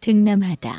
등남하다.